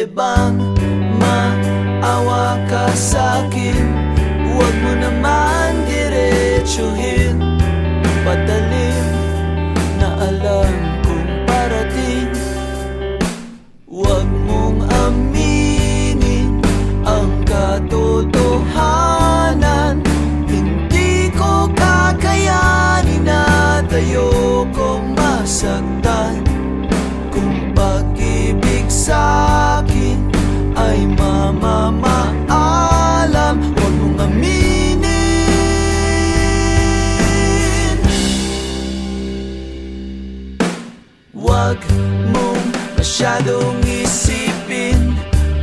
Pwede bang maawa ka sa sa'kin? Huwag mo naman diretsuhin. Padalim na alam kong parating. Huwag mong aminin ang katotohanan. Hindi ko kakayanin at ayoko masaktan Huwag mong masyadong isipin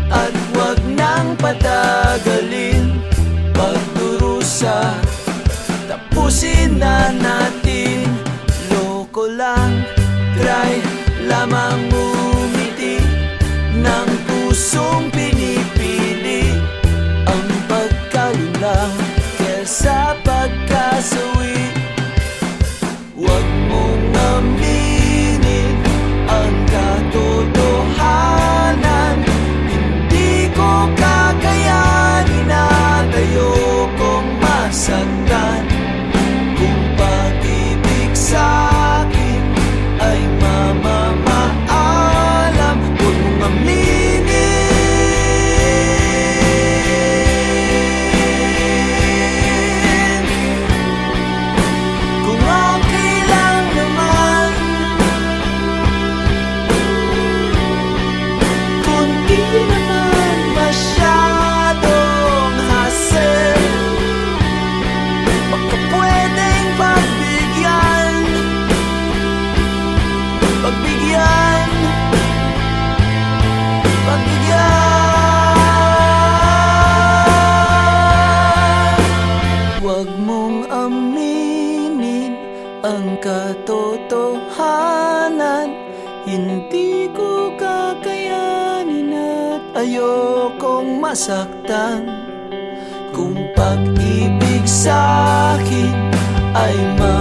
At huwag nang patagalin. Pagdurusa Tapusin na natin. Loko lang Try lamang umiti Huwag mong aminin ang katotohanan. Hindi ko kakayanin at ayokong masaktan. Kung pag-ibig sa'kin ay mamamaalam